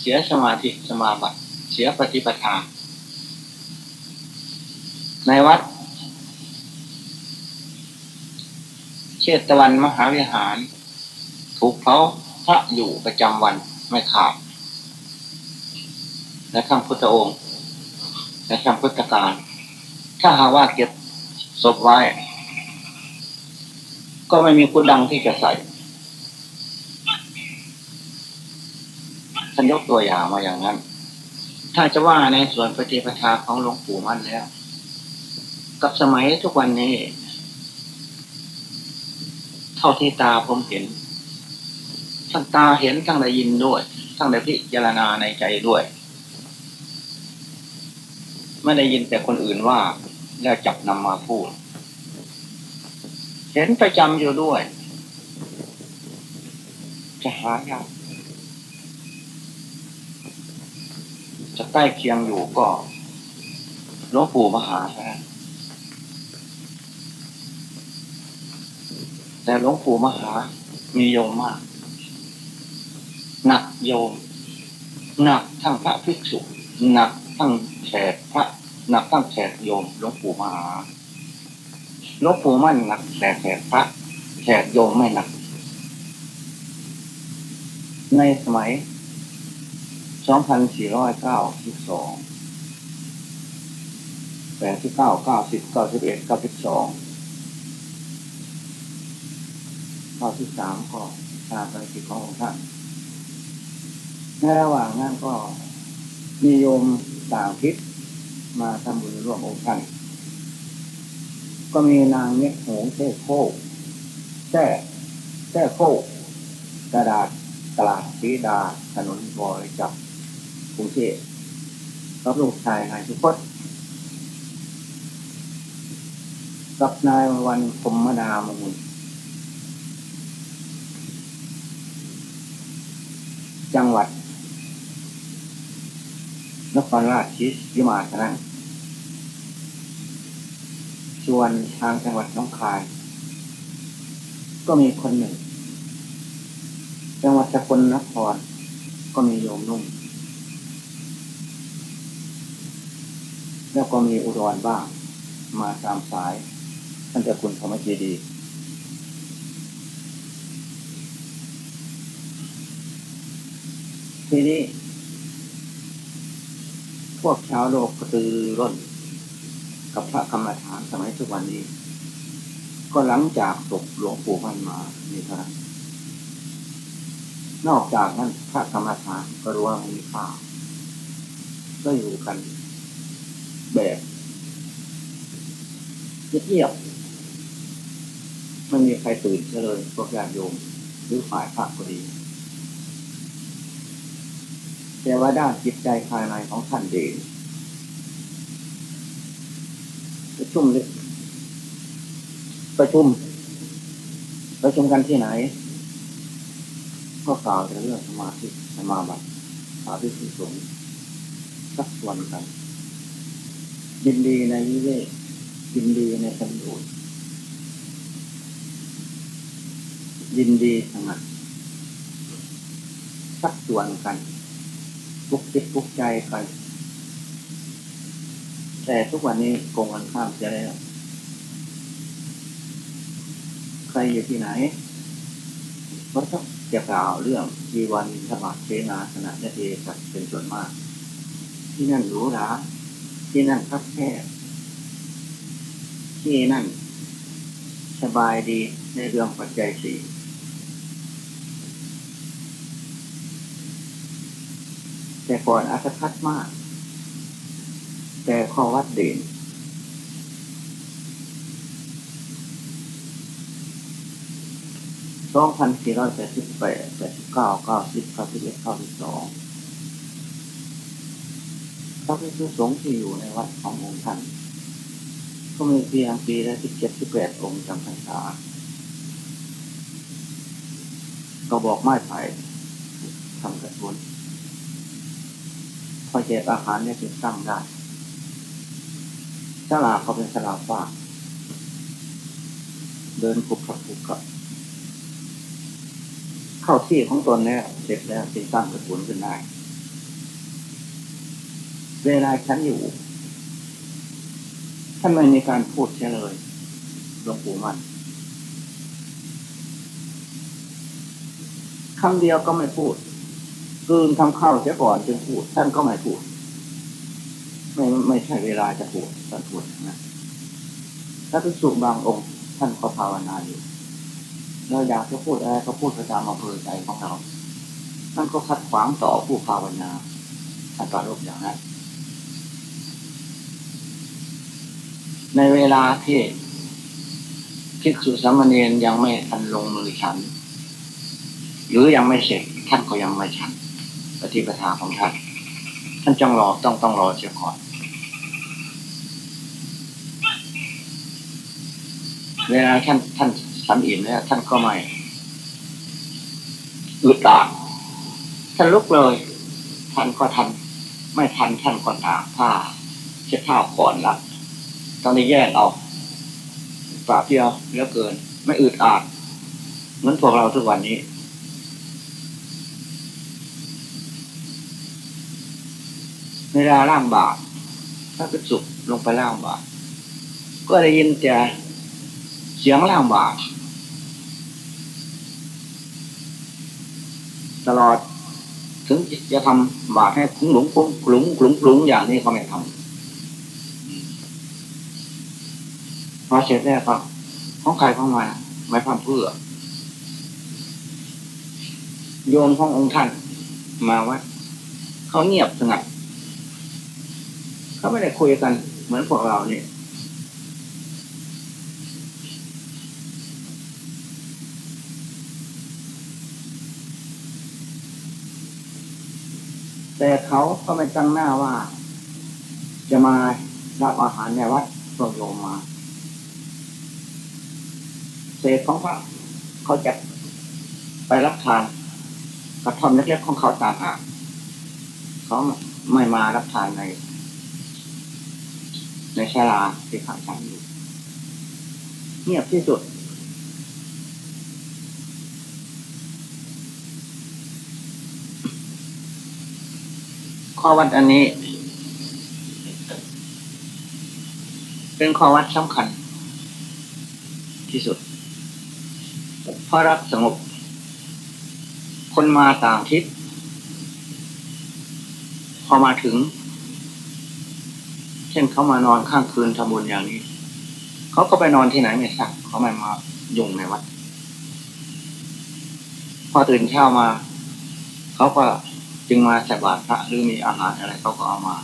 เสียสมาธิสมาบัติ เสียปฏิปทา ในวัด เชตวันมหาวิหาร ถูกเขาพระอยู่ประจำวันไม่ขาดในคำพุทธองค์ในคำพุทธการ ถ้าหาว่าเก็บศพไว้ ก็ไม่มีคุณดังที่จะใส่ ท่านยกตัวอย่างมาอย่างนั้น ถ้าจะว่าในส่วนปฏิปทาของหลวงปู่มั่นแล้ว กับสมัยทุกวันนี้ เท่าที่ตาผมเห็น ทั้งตาเห็นทั้งได้ยินด้วย ทั้งได้พิจารณาในใจด้วย ไม่ได้ยินแต่คนอื่นว่า แล้วจับนำมาพูด เห็นประจำอยู่ด้วย จะหายาก จะใกล้เคียงอยู่ก็หลวงปู่มหาใช่แต่หลวงปู่มหา มีโยมมาก หนักโยม หนักทั้งพระภิกษุหนักทั้งแขกพระหนักทั้งแขกโยมหลวงปู่มหาหลวงปู่มั่นหนักแต่แขกพระแขกโยมไม่หนัก ในสมัย 2492 89 90 91 92 93ก็ตามภารกิจขององค์ท่านในระหว่างนั้นก็มีโยมต่างทิศมาทำบุญร่วมองค์ท่านก็มีนางเน็กหงเท่โคกแท่แท่โคกกระดาษตลาดสีดาถนนบริจับ กรุงเทพกับลูกชายนายสุพจน์กับนายวันคมมนามูลจังหวัดนครราชสีมาคณะส่วนทางจังหวัดน้องคาย ก็มีคนหนึ่ง จังหวัดสกลนครก็มีโยมนุ่ม แล้วก็มีอุดรบ้าง มาตามสาย ท่านเจ้าคุณธรรมเจดี ทีนี้ พวกชาวโลกกระตือร้น กับพระกรรมฐานสมัยทุกวันนี้ ก็หลังจากศพหลวงปู่มันมานี่เท่านั้นนอกจากนั้นพระกรรมฐานก็รู้ว่ามีค่าก็อยู่กัน แบบเงียบไม่มีใครตื่นเลยพวกญาติโยมหรือฝ่ายพระก็ดีแต่ว่าด้านจิตใจภายในของท่านเองประชุมประชุม ประชุมกันที่ไหน ก็กล่าวเรื่องสมาธิสมาบัติสาธิสุสงสักส่วนกัน ยินดีในวิเวกยินดีในสันโดษยินดีสงัดสักส่วนกันทุกจิตทุกใจกัน แต่ทุกวันนี้โกงกันข้ามจะแล้ว ใครอยู่ที่ไหนก็ต้องจะกล่าวเรื่องจีวันสมัครเสนาสนะยะเทสัตเป็นส่วนมาก ที่นั่นหรูหรา ที่นั่นคับแคบที่นั่นสบายดีในเรื่องปัจจัยสี่แต่ก่อนอาจจะคัดมาก แต่ข้อวัดเด่นสองพันสี่ร้อยแปดสิบแปดแปดสิบเก้าเก้าสิบเก้าสิบเอ็ดเก้าสิบสอง พระภิกษุสงฆ์ที่อยู่ในวัดขององค์ท่านก็มีเพียงปีละสิบเจ็ดสิบแปดองค์จำพรรษาก็บอกไม้ไผ่ทำกระทุนพอแจกอาหารเนี่ยถึงตั้งได้สลาเขาเป็นสลาฟ้าเดินขุกขับขุกขับเข้าที่ของตนแล้วเสร็จแล้วจึงตั้งกระสุนขึ้นได้ เวลาฉันอยู่ท่านไม่มีการพูดเช่เลยหลวงปู่มันคำเดียวก็ไม่พูดกืนทำเข้าเสียก่อนจึงพูด ท่านก็ไม่พูด ไม่ไม่ใช่เวลาจะพูดท่านพูดนะถ้าพิสุบางองค์ท่านก็ภาวนาอยู่เราอยากจะพูดอะไรก็พูดไปตามอำเภอใจของเรานั่นก็ขัดขวางต่อผู้ภาวนาอัตราลบอย่างนั้น ในเวลาที่ภิกษุสามเณรยังไม่ทันลงมือฉัน หรือยังไม่เสร็จท่านก็ยังไม่ฉันปฏิปทาของท่านท่านจ้องรอต้องต้องรอเสียก่อน เวลาท่านท่านฉันอิ่มแล้วท่านก็ไม่อึดอัดท่านลุกเลยท่านก็ทัน ไม่ทันท่านก็ตากผ้าเช็ดผ้าก่อนละ ตอนนี้แยกเอาปราบเดียวเหลือเกิน ไม่อึดอัดเหมือนพวกเราทุกวันนี้ เวลาล่างบาตรถ้าเป็นสุขลงไปล่างบาตรก็ได้ยินแต่เสียงล่างบาตรตลอดถึงจะทำบาตรให้คุ้งหลงคุ้งหลงหลงหลงอย่างนี้เขาไม่ทำ พอเสร็จแล้วก็ของใครของมันไม่พัมเพื่อ โยมขององค์ท่านมาวัดเขาเงียบสงัดเขาไม่ได้คุยกัน เหมือนพวกเราเนี่ยแต่เขาก็ไม่ตั้งหน้าว่า จะมารับอาหารในวัดพวกโยมมา เศษของพระเขาจะไปรับทานกระท่อมเล็กๆของเขาตามหาเขาไม่มารับทานใน ในชาลาที่ขาชันอยู่เงียบที่สุด ข้อวัดอันนี้ เป็นข้อวัดสำคัญที่สุด ระรักสงบ คนมาต่างทิศ พอมาถึง เช่นเขามานอนข้างคืนทำบุญอย่างนี้ เขาก็ไปนอนที่ไหนไม่ทราบเขาไม่มายุ่งในวัดพอตื่นเช้ามา เขาก็จึงมาใส่บาตรพระหรือมีอาหารอะไรเขาก็เอามา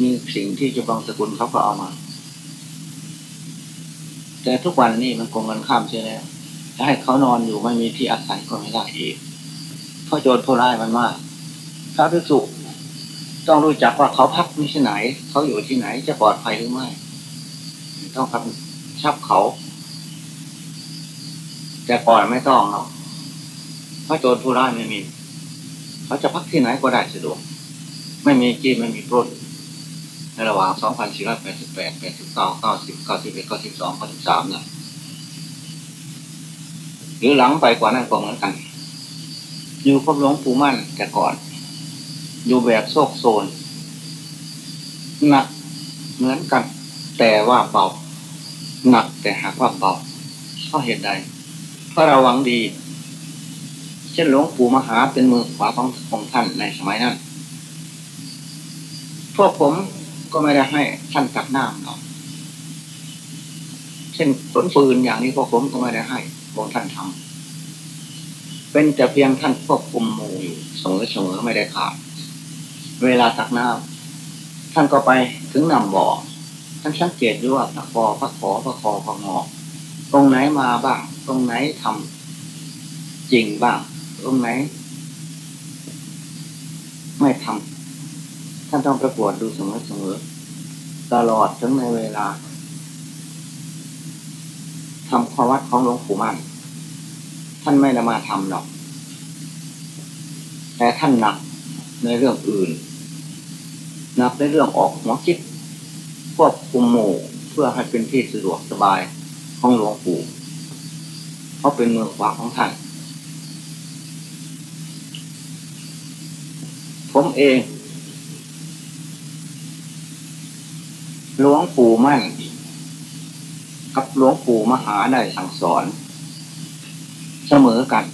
มีสิ่งที่จะบังสกุลเขาก็เอามา แต่ทุกวันนี้มันโกงกันข้ามเสียแล้ว จะให้เขานอนอยู่ไม่มีที่อาศัยก็ไม่ได้อีกเพราะโจรผู้ร้ายมันมากพระภิกษุต้องรู้จักว่าเขาพักที่ไหน เขาอยู่ที่ไหนจะปลอดภัยหรือไม่ ต้องคำชับเขา แต่ก่อนไม่ต้องเนาะเพราะโจรผู้ร้ายไม่มี เขาจะพักที่ไหนก็ได้สะดวก ไม่มีจี้ไม่มีปล้นในระหว่าง 2488 89 90 91 92 93น่ะ หรือหลังไปกว่านั้นก็เหมือนกัน อยู่ครบหลวงปู่มั่นแต่ก่อน อยู่แบบโซกโซนหนักเหมือนกัน แต่ว่าเบาหนักแต่หากว่าเบาเพราะเหตุใด เพราะเราหวังดี เช่นหลวงปู่มหาเป็นมือขวาขององท่านในสมัยนั้น พวกผมก็ไม่ได้ให้ท่านตักน้ำเนาะเช่นขนปืนอย่างนี้พวกผมก็ไม่ได้ให้ องท่านทำเป็นแต่เพียงท่านควบคุมหมู่อยู่เสมอเสมอไม่ได้ขาด เวลาตักน้ำท่านก็ไปถึงนำบ่อท่านสังเกตดูว่าพระคอพระขอพระคอพระงอตรงไหนมาบ้าง ตรงไหนทำจริงบ้าง ตรงไหน ไม่ทำท่านต้องประกวดดูเสมอเสมอตลอดถึงในเวลาทำข้อวัดของหลวงปู่มั่น ท่านไม่ได้มาทำหรอก แต่ท่านหนักในเรื่องอื่น หนักในเรื่องออกหัวคิดควบคุมหมู่เพื่อให้เป็นที่สะดวกสบายของหลวงปู่เพราะเป็นเมืองขวาของท่านผมเอง หลวงปู่มั่นกับหลวงปู่มหาได้สั่งสอน เสมอกัน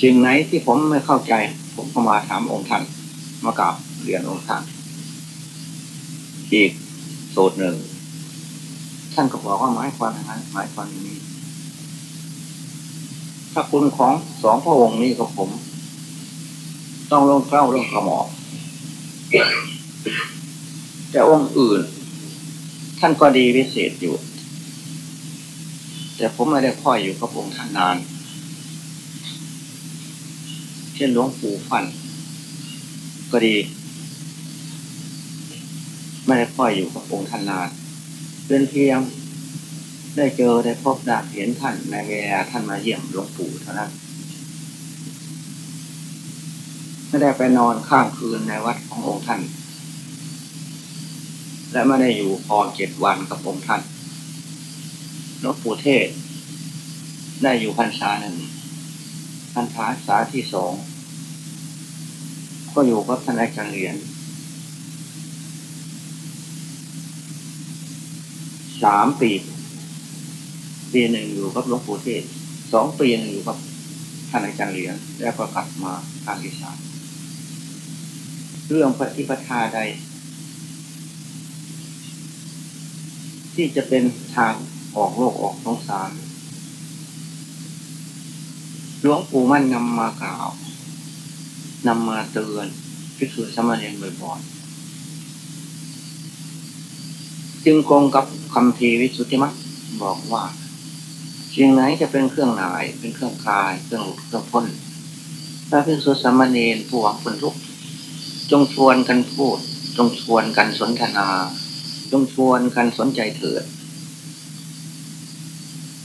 สิ่งไหนที่ผมไม่เข้าใจ ผมก็มาถามองค์ท่านมากราบเรียนองค์ท่านอีกสูตรหนึ่งท่านก็บอกว่าหมายความอย่างนั้นหมายความอย่างนี้ถ้าคุณของสองพระองค์นี้กับผม ต้องลงเกล้าลงกระหมอมแต่องค์อื่น ท่านก็ดีพิเศษอยู่ แต่ผมไม่ได้ค่อยอยู่กับองค์ท่านนาน เช่นหลวงปู่ฟันก็ดี ไม่ได้ค่อยอยู่กับองค์ท่านนานเป็นเพียงได้เจอได้พบได้เห็นท่านในเวลาท่านมาเยี่ยมหลวงปู่เท่านั้นไม่ได้ไปนอนข้างคืนในวัดขององค์ท่าน และไม่ได้อยู่พอเจ็ดวันกับองค์ท่าน หลวงปู่เทศ ได้อยู่พรรษาหนึ่งพรรษาสาที่สอง ก็อยู่กับท่านอาจารย์เหรียญสามปี ปีหนึ่งอยู่กับหลวงปู่เทศ สองปีหนึ่งอยู่กับท่านอาจารย์เหรียญแล้วก็กลับมาทางอีสานเรื่องปฏิปทาใด ที่จะเป็นทาง ออกโลกออกสงสาร หลวงปู่มั่นนำมากล่าวนำมาเตือนพิสูจน์สมณีบ่อยๆจึงกงกับคำทีวิสุทธิมัตบอกว่าสิ่งไหนจะเป็นเครื่องหนาย เป็นเครื่องคลาย เครื่องเครื่องพ้นถ้าพิสุทธิสมณีผู้หวังผลทุก จงชวนกันพูด จงชวนกันสนทนา จงชวนกันสนใจเถิด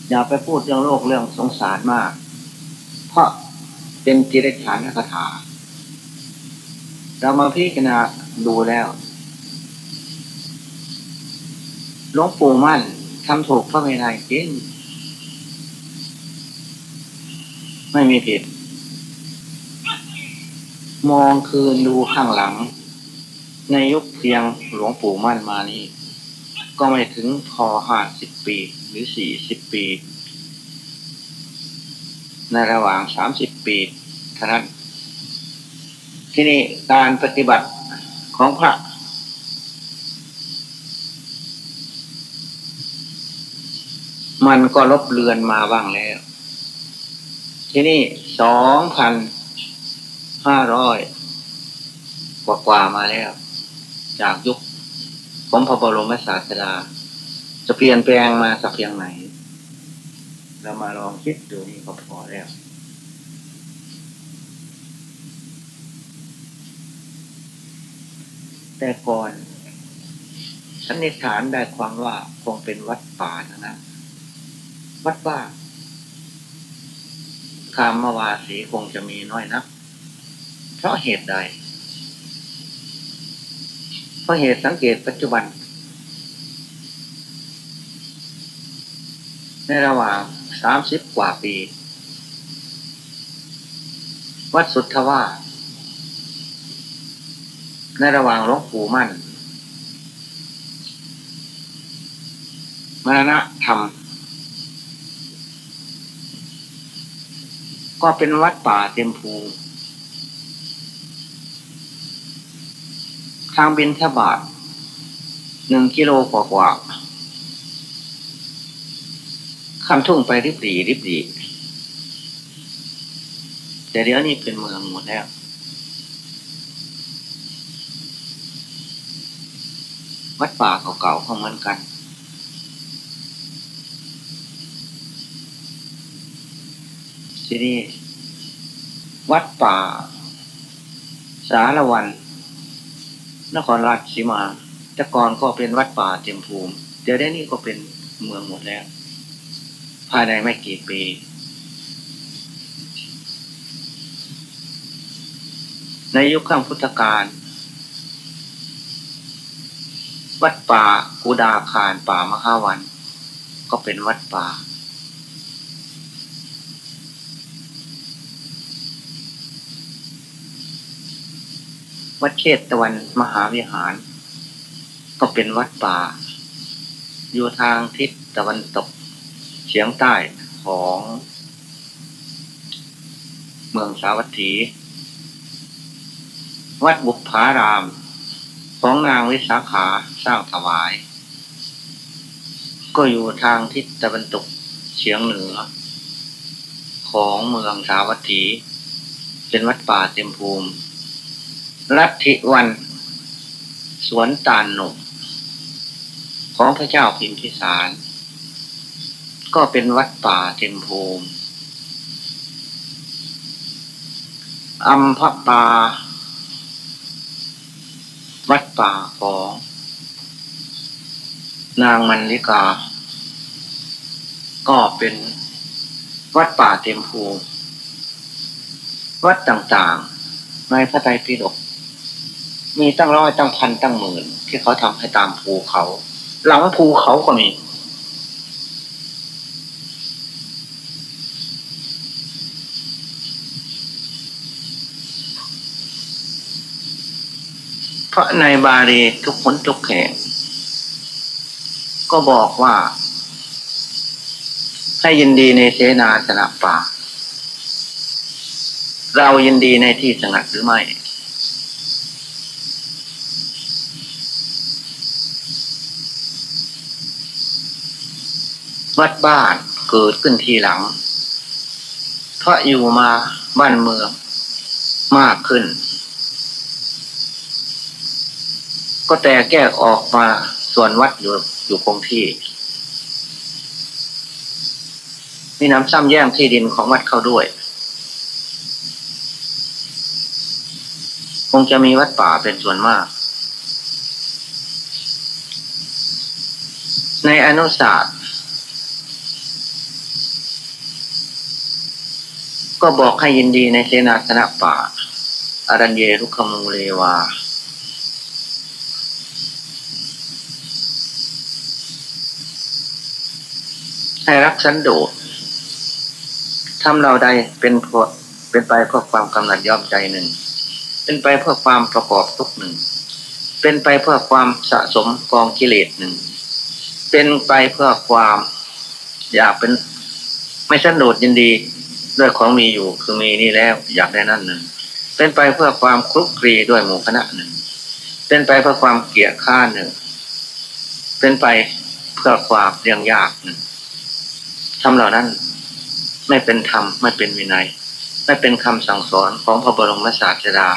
อย่าไปพูดเรื่องโลกเรื่องสงสารมาก เพราะเป็นจิริฐานคาถา เรามาพิจารณาดูแล้วหลวงปู่มั่นทำถูกพระเมนัยจริงไม่มีผิด มองคืนดูข้างหลัง ในยุคเพียงหลวงปู่มั่นมานี้ ก็ไม่ถึงพอห้าสิบปีหรือสี่สิบปี ในระหว่างสามสิบปีเท่านั้น ที่นี่การปฏิบัติของพระมันก็ลบเลือนมาบ้างแล้ว ที่นี่สองพันห้าร้อยกว่ากว่ามาแล้ว จากยุค ของพระบรมศาสดา จะเปลี่ยนแปลงมาสักเพียงไหน เรามาลองคิดดูนี่ก็พอแล้วแต่ก่อนสันนิษฐานได้ความว่าคงเป็นวัดป่านะนะวัดว่าคามวาสีคงจะมีน้อยนักเพราะเหตุใด เพราะเหตุสังเกตปัจจุบัน ในระหว่างสามสิบกว่าปี วัดสุทธวาในระหว่างหลวงปู่มั่นมรณะธรรม ก็เป็นวัดป่าเต็มภู ทางบินทบาทหนึ่งกิโลกว่ากว่าคำทุ่งไปริบหรีริบหรีแต่เดี๋ยวนี้เป็นเมืองหมดแล้ว วัดป่าเก่าๆของมันกัน ที่นี้วัดป่า สารวัน นครราชสีมา แต่ก่อนก็เป็นวัดป่าเต็มภูมิ เดี๋ยวนี้ก็เป็นเมืองหมดแล้ว ภายในไม่กี่ปี ในยุคข้างพุทธกาลวัดป่ากูดาคารป่ามหาวัน ก็เป็นวัดป่า วัดเชตตะวันมหาวิหาร ก็เป็นวัดป่า อยู่ทางทิศตะวันตกเฉียงใต้ของเมืองสาวัตถี วัดบุพาราม ของนางวิสาขาสร้างถวาย ก็อยู่ทางทิศตะวันตกเฉียงเหนือ ของเมืองสาวัตถี เป็นวัดป่าเต็มภูมิ ลัทธิวัน สวนตาลหนุ่มของพระเจ้าพิมพิสาร ก็เป็นวัดป่าเต็มภูมิอัมพปา วัดป่าของ นางมันลิกา ก็เป็นวัดป่าเต็มภูมิวัดต่างๆ ในพระไตรปิฎก มีตั้งร้อยตั้งพันตั้งหมื่นที่เขาทำให้ตามภูเขาหลังภูเขาก็มีทราะในบาลีทุกคนทุกแห่งก็บอกว่า ให้ยินดีในเสนาสนะป่า เรายินดีในที่สงัดหรือไม่ วัดบ้านเกิดขึ้นทีหลัง เพราะอยู่มาบ้านเมืองมากขึ้น ก็แต่แก้ออกมาส่วนวัดอยู่อยู่คงที่ มีน้ำซ้ำแย่งที่ดินของวัดเข้าด้วย คงจะมีวัดป่าเป็นส่วนมาก ในอนุศาสตร์ ก็บอกให้ยินดีในเสนาสนะป่าอารัญเยรุขมูเลวา ให้รักสันโดษทำเราใดเป็นพวเป็นไปเพื่อความกำหนัดย่อมใจหนึ่ง เป็นไปเพื่อความประกอบทุกหนึ่ง เป็นไปเพื่อความสะสมกองกิเลสหนึ่ง เป็นไปเพื่อความอยากเป็นไม่สันโดษยินดี ด้วยของมีอยู่คือมีนี่แล้ว อยากได้นั่นหนึ่ง เป็นไปเพื่อความคลุกคลีด้วยหมู่คณะหนึ่ง เป็นไปเพื่อความเกลียดข้าหนึ่ง เป็นไปเพื่อความเรียงยากหนึ่งทำเหล่านั้น ไม่เป็นธรรมไม่เป็นวินัย ไม่เป็นคำสั่งสอนของพระบรมศาสดา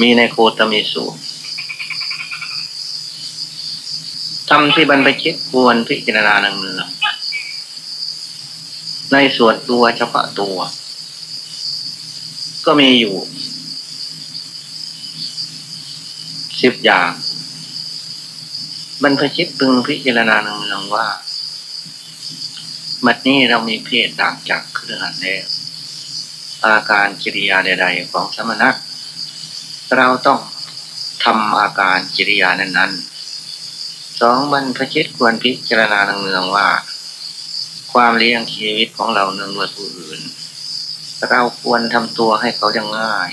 มีในโคตมีสูตรทำที่บรรพชิตควรพิจารณาหนังเนือ ในส่วนตัวเฉพาะตัว ก็มีอยู่สิบอย่างบรรพชิตพึงพิจารณาหนังเนืองว่า มัดนี้เรามีเพศต่างจากเครือขันแล้วอาการกิริยาใด ๆ ของสมณะเราต้องทำอาการกิริยานั้นๆสองบรรพชิตควรพิจารณาเนืองๆว่า ความเลี้ยงชีวิตของเราเนืองด้วยผู้อื่น เราควรทำตัวให้เขาอย่างง่าย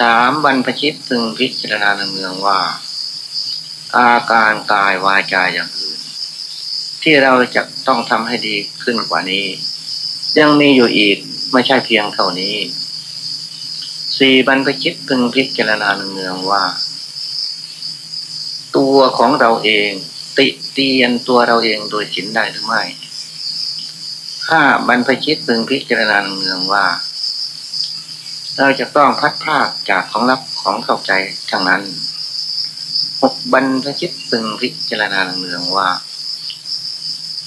สามบรรพชิตพึงพิจารณาเนืองว่า อาการกายวาจาอย่างอื่น ที่เราจะต้องทำให้ดีขึ้นกว่านี้ ยังมีอยู่อีกไม่ใช่เพียงเท่านี้สี่บรรพชิตพึงพิจารณาเนืองว่า ตัวของเราเอง ติเตียนตัวเราเองโดยสินได้หรือไม่ ห้าบรรพชิตพึงพิจารณาเนืองว่า เราจะต้องพัดพลากจากของรับของเข้าใจทั้งนั้นหกบรรพชิตพึงพิจารณาเนืองว่า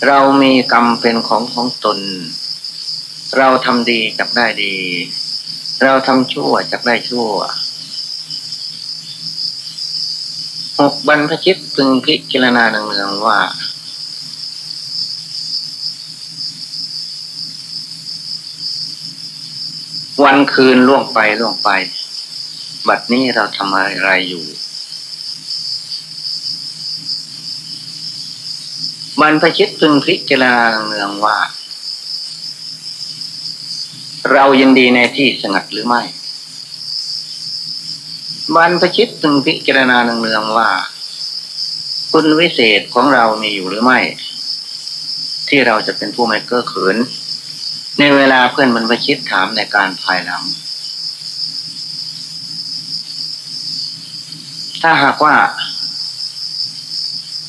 เรามีกรรมเป็นของของตน เราทำดีจักได้ดี เราทำชั่วจักได้ชั่วหกบรรพชิตพึงพิจารณาเนืองว่า วันคืนล่วงไปล่วงไป บัดนี้เราทำอะไรอยู่บรรพชิตพึงพิจารณาเนืองว่า เรายินดีในที่สงัดหรือไม่บรรพชิตพึงพิจารณาเนืองว่า คุณวิเศษของเรามีอยู่หรือไม่ ที่เราจะเป็นผู้ไม่เก้อเขิน ในเวลาเพื่อนบรรพชิตถามในการภายหลัง ถ้าหากว่า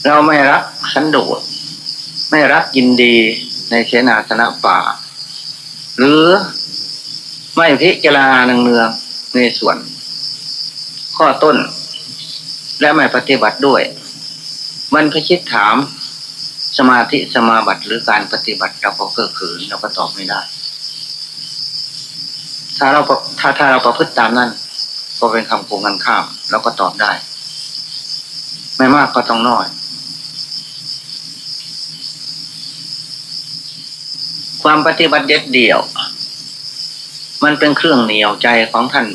เราไม่รักสันโดษไม่รักยินดีในเสนาสนะป่า หรือไม่พิจารณาเนืองในส่วน ข้อต้น และไม่ปฏิบัติด้วย มันพชิตถาม สมาธิสมาบัติหรือการปฏิบัติเราก็เกิดขืนเราก็ตอบไม่ได้ ถ้าเราถ้าถ้าเราประพฤติตามนั้นก็เป็นคำโกงกันข้ามเราก็ตอบได้ ไม่มากก็ต้องน้อย ความปฏิบัติเด็ดเดี่ยว มันเป็นเครื่องเหนี่ยวใจของท่าน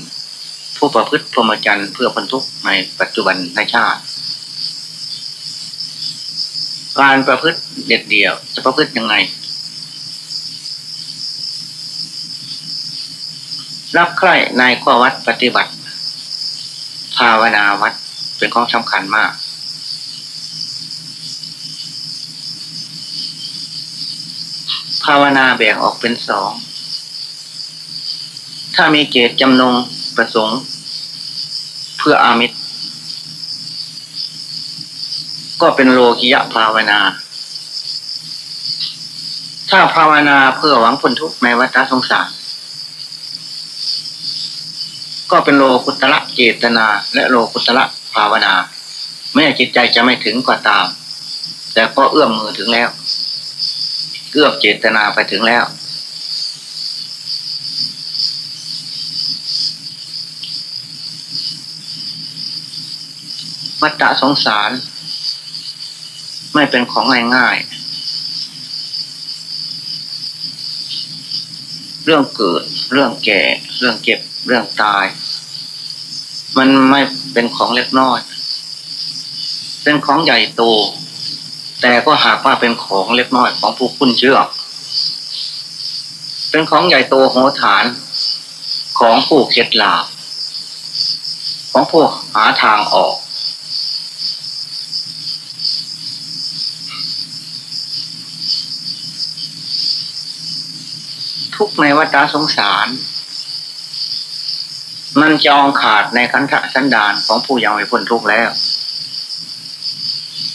ผู้ประพฤติพรหมจรรย์เพื่อพ้นทุกข์ในปัจจุบันในชาติ การประพฤติเด็ดเดี่ยว จะประพฤติยังไง รับใคร่ในข้อวัดปฏิบัติ ภาวนาวัดเป็นข้อสำคัญมาก ภาวนาแบ่งออกเป็นสอง ถ้ามีเกตจำนงประสงค์ เพื่ออามิตร ก็เป็นโลกิยะภาวนา ถ้าภาวนาเพื่อหวังพ้นทุกข์ในวัฏสงสาร ก็เป็นโลกุตระเจตนา และโลกุตระภาวนา แม้จิตใจจะไม่ถึงก็ตาม แต่ก็เอื้อมมือถึงแล้ว เอื้อมเจตนาไปถึงแล้ววัฏสงสาร ไม่เป็นของง่ายๆ เรื่องเกิด เรื่องแก่ เรื่องเก็บ เรื่องตาย มันไม่เป็นของเล็กน้อย เป็นของใหญ่โต แต่ก็หากว่าเป็นของเล็กน้อยของผู้คุ้นเชื่อ เป็นของใหญ่โตโหฐานของผู้เข็ดหลาบของผู้หาทางออก ทุกในวัฏสงสาร มันจองขาดในคันธสันดานของผู้ยังไม่พ้นทุกข์แล้ว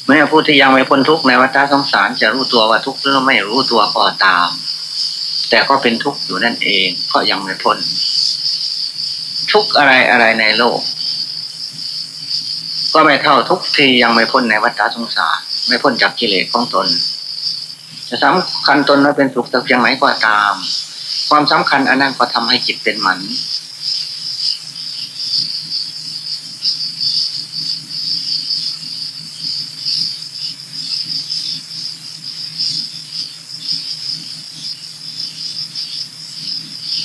แม้ผู้ที่ยังไม่พ้นทุกข์ในวัฏสงสารจะรู้ตัวว่าทุกข์หรือไม่รู้ตัวก็ตาม แต่ก็เป็นทุกข์อยู่นั่นเองเพราะยังไม่พ้น ทุกข์อะไรอะไรในโลก ก็ไม่เท่าทุกข์ที่ยังไม่พ้นในวัฏสงสาร ไม่พ้นจากกิเลสของตนจะสำคัญตนว่าเป็นสุขสักเพียงไหนก็ตาม ความสำคัญอันนั้นก็ทำให้จิตเป็นหมัน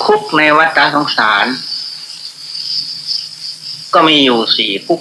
คุกในวัฏสงสาร ก็มีอยู่สี่คุก